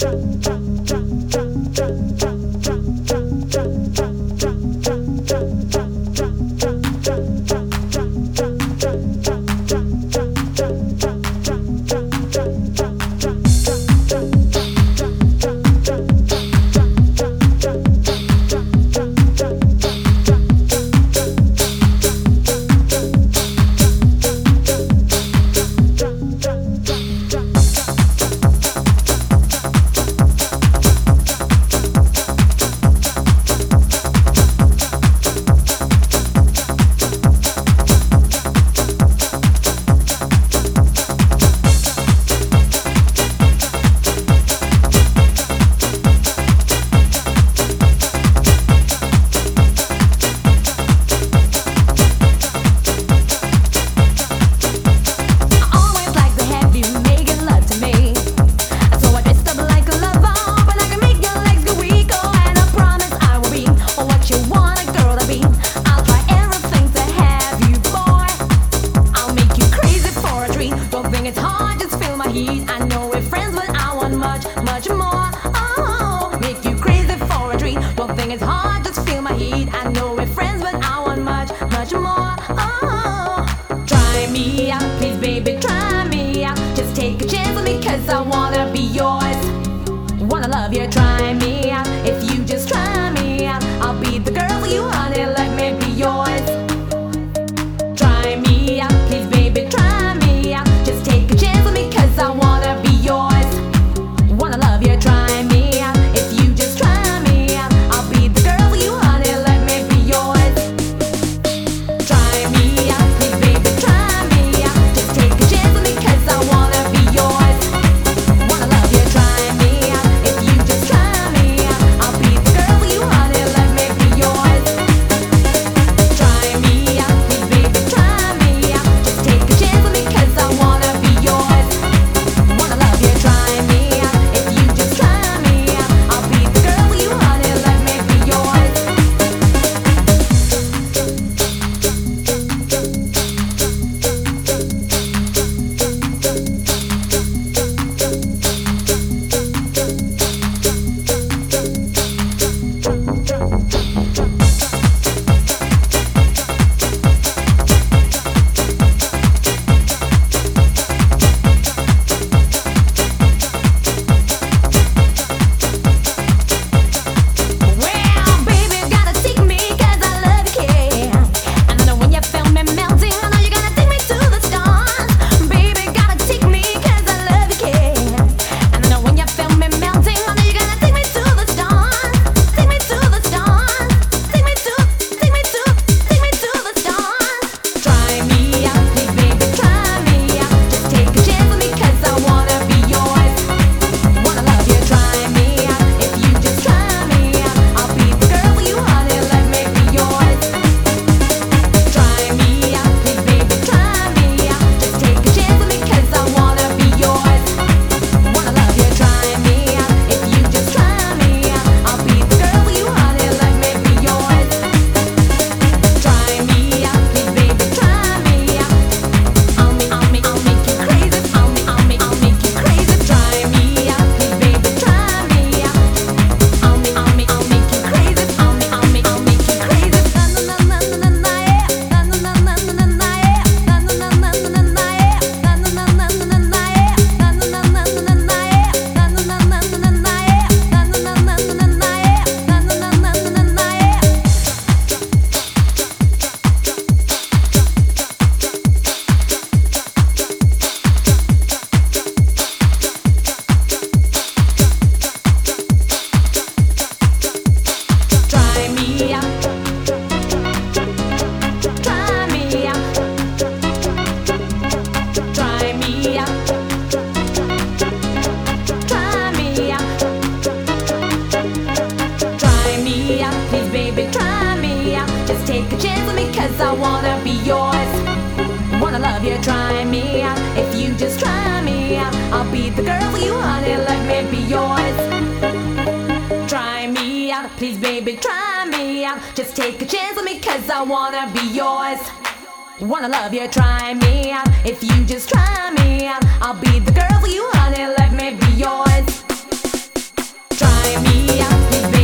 cha cha cha I wanna be yours. Wanna love you, try me out. If you just try me out, I'll be the girl for you, honey. Let me be yours. Try me out, please, baby, try me out. Just take a chance on me, cause I wanna be yours. Wanna love you, try me out. If you just try me out, I'll be the girl for you, honey. Let me be yours. Try me out, please, baby.